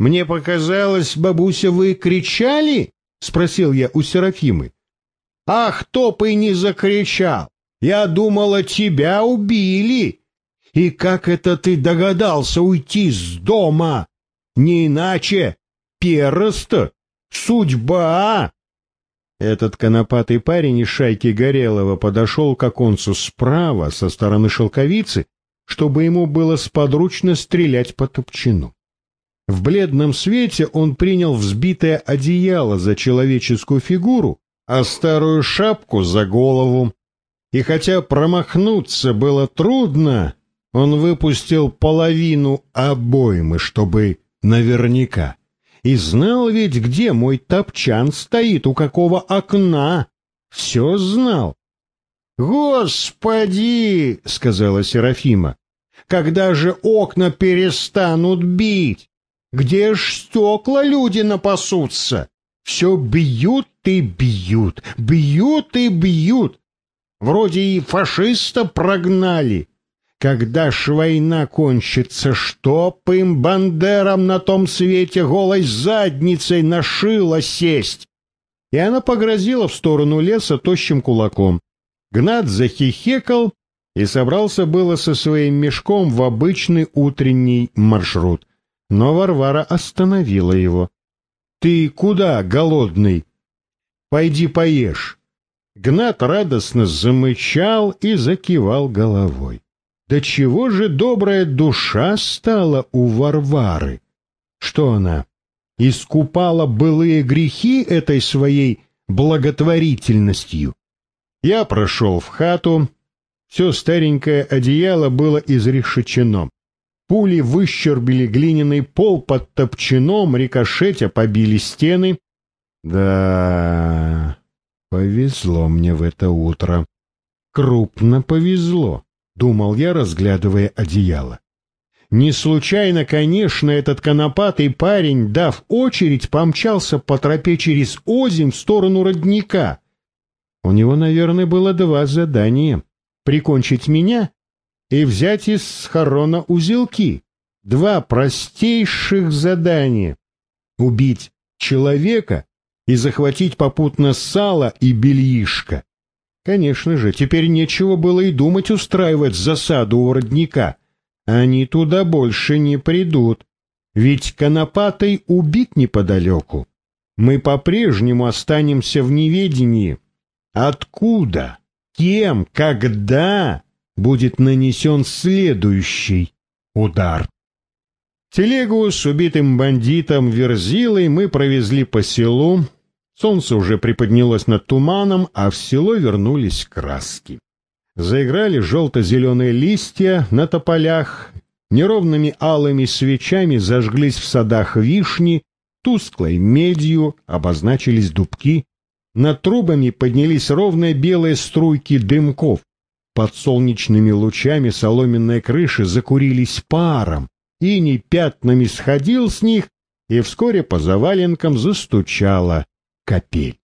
Мне показалось, бабуся, вы кричали? — спросил я у Серафимы. — Ах, кто бы не закричал! Я думала, тебя убили! И как это ты догадался уйти с дома? Не иначе. Пероста. Судьба. Этот конопатый парень из шайки Горелого подошел к оконцу справа, со стороны шелковицы, чтобы ему было сподручно стрелять по топчину. В бледном свете он принял взбитое одеяло за человеческую фигуру, а старую шапку за голову. И хотя промахнуться было трудно, он выпустил половину обоймы, чтобы наверняка. И знал ведь, где мой топчан стоит, у какого окна. Все знал. «Господи!» — сказала Серафима. «Когда же окна перестанут бить? Где ж стекла люди напасутся? Все бьют и бьют, бьют и бьют. Вроде и фашиста прогнали, когда ж война кончится, чтоб им, бандерам, на том свете голой задницей нашила сесть? И она погрозила в сторону леса тощим кулаком. Гнат захихекал и собрался было со своим мешком в обычный утренний маршрут. Но Варвара остановила его. — Ты куда, голодный? — Пойди поешь. Гнат радостно замычал и закивал головой. Да чего же добрая душа стала у Варвары? Что она, искупала былые грехи этой своей благотворительностью? Я прошел в хату, все старенькое одеяло было изрешечено. Пули выщербили глиняный пол под топчаном, рикошетя побили стены. Да, повезло мне в это утро. Крупно повезло думал я, разглядывая одеяло. Не случайно, конечно, этот конопатый парень, дав очередь, помчался по тропе через озим в сторону родника. У него, наверное, было два задания — прикончить меня и взять из схорона узелки. Два простейших задания — убить человека и захватить попутно сало и бельишко. Конечно же, теперь нечего было и думать устраивать засаду у родника. Они туда больше не придут, ведь Конопатой убит неподалеку. Мы по-прежнему останемся в неведении. Откуда, кем, когда будет нанесен следующий удар? Телегу с убитым бандитом Верзилой мы провезли по селу, Солнце уже приподнялось над туманом, а в село вернулись краски. Заиграли желто-зеленые листья на тополях, неровными алыми свечами зажглись в садах вишни, тусклой медью обозначились дубки, над трубами поднялись ровные белые струйки дымков, под солнечными лучами соломенные крыши закурились паром, иней пятнами сходил с них, и вскоре по заваленкам застучало капель.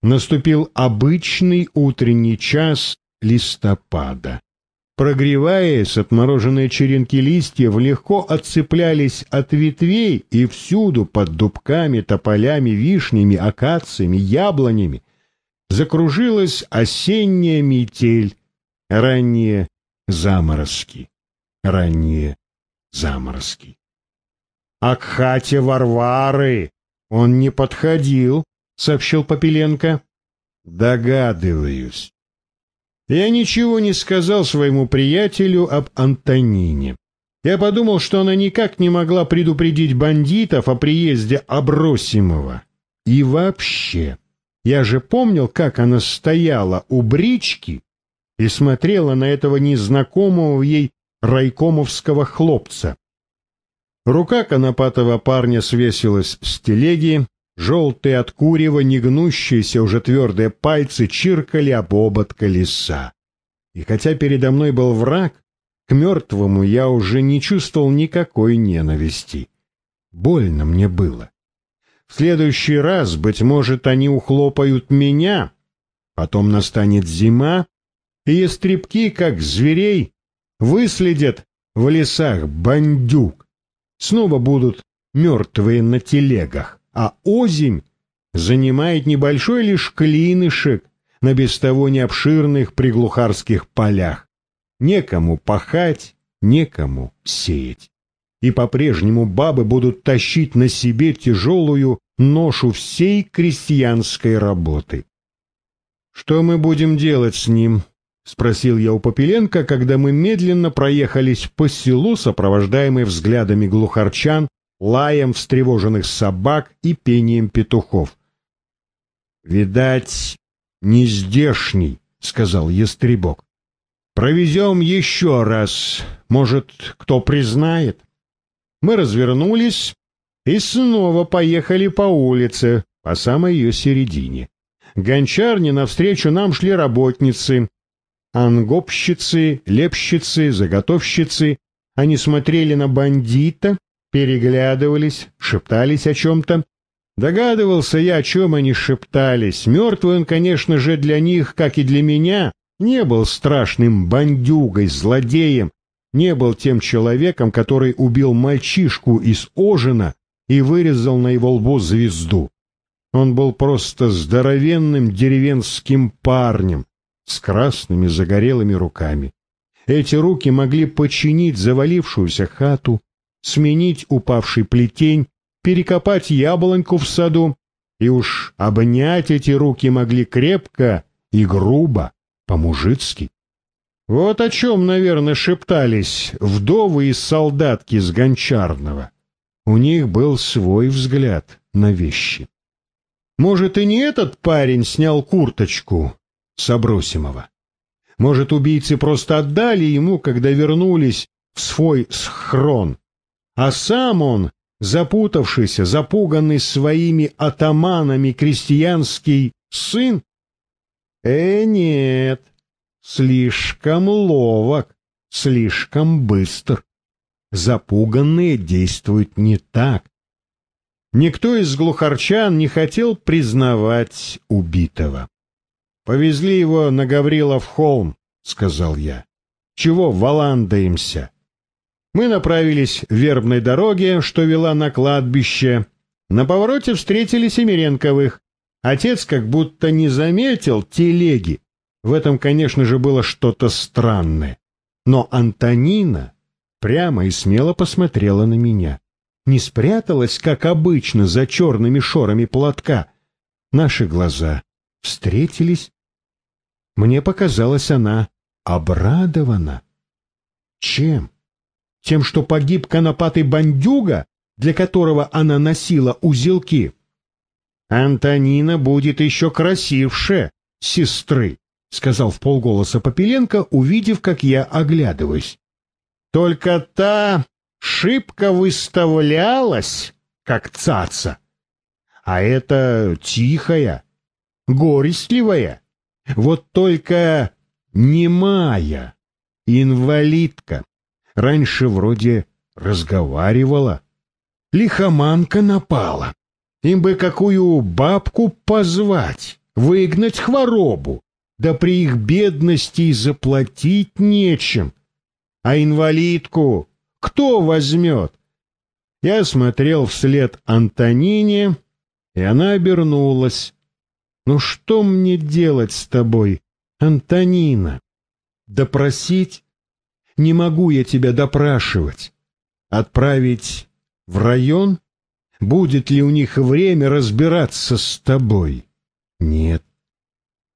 Наступил обычный утренний час листопада. Прогреваясь, отмороженные черенки листьев легко отцеплялись от ветвей, и всюду под дубками, тополями, вишнями, акациями, яблонями закружилась осенняя метель, ранние заморозки, ранние заморозки. А к хате Варвары он не подходил, — сообщил Попеленко. «Догадываюсь». Я ничего не сказал своему приятелю об Антонине. Я подумал, что она никак не могла предупредить бандитов о приезде Абросимова. И вообще, я же помнил, как она стояла у брички и смотрела на этого незнакомого ей райкомовского хлопца. Рука конопатого парня свесилась с телеги, Желтые от курева, негнущиеся уже твердые пальцы чиркали об обод колеса. И хотя передо мной был враг, к мертвому я уже не чувствовал никакой ненависти. Больно мне было. В следующий раз, быть может, они ухлопают меня, потом настанет зима, и ястребки, как зверей, выследят в лесах бандюк. Снова будут мертвые на телегах, а озимь занимает небольшой лишь клинышек на без того необширных приглухарских полях. Некому пахать, некому сеять. И по-прежнему бабы будут тащить на себе тяжелую ношу всей крестьянской работы. «Что мы будем делать с ним?» — спросил я у Попеленко, когда мы медленно проехались по селу, сопровождаемые взглядами глухарчан, лаем встревоженных собак и пением петухов. «Видать, не здешний», — сказал Ястребок. «Провезем еще раз. Может, кто признает?» Мы развернулись и снова поехали по улице, по самой ее середине. Гончарни навстречу нам шли работницы, ангопщицы, лепщицы, заготовщицы. Они смотрели на бандита, переглядывались, шептались о чем-то. Догадывался я, о чем они шептались. Мертвый он, конечно же, для них, как и для меня, не был страшным бандюгой, злодеем, не был тем человеком, который убил мальчишку из Ожина и вырезал на его лбу звезду. Он был просто здоровенным деревенским парнем с красными загорелыми руками. Эти руки могли починить завалившуюся хату, сменить упавший плетень, перекопать яблоньку в саду, и уж обнять эти руки могли крепко и грубо, по-мужицки. Вот о чем, наверное, шептались вдовы и солдатки с Гончарного. У них был свой взгляд на вещи. Может, и не этот парень снял курточку с Абросимова? Может, убийцы просто отдали ему, когда вернулись в свой схрон, а сам он, запутавшийся, запуганный своими атаманами крестьянский сын? Э, нет, слишком ловок, слишком быстр. Запуганные действуют не так. Никто из глухарчан не хотел признавать убитого. «Повезли его на Гаврилов холм», — сказал я. «Чего валандаемся?» Мы направились в вербной дороге, что вела на кладбище. На повороте встретили Семеренковых. Отец как будто не заметил телеги. В этом, конечно же, было что-то странное. Но Антонина прямо и смело посмотрела на меня не спряталась, как обычно, за черными шорами платка. Наши глаза встретились. Мне показалось, она обрадована. Чем? Тем, что погиб конопатый бандюга, для которого она носила узелки? Антонина будет еще красивше сестры, — сказал в полголоса Попеленко, увидев, как я оглядываюсь. Только та шибко выставлялась, как цаца. А это тихая, горестливая, вот только немая, инвалидка. Раньше вроде разговаривала. Лихоманка напала. Им бы какую бабку позвать, выгнать хворобу, да при их бедности и заплатить нечем. А инвалидку кто возьмет? Я смотрел вслед Антонине, и она обернулась. «Ну что мне делать с тобой, Антонина? Допросить? Не могу я тебя допрашивать. Отправить в район? Будет ли у них время разбираться с тобой? Нет.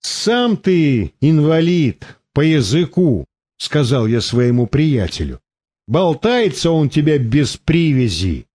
Сам ты инвалид по языку, — сказал я своему приятелю. Болтается он тебя без привязи.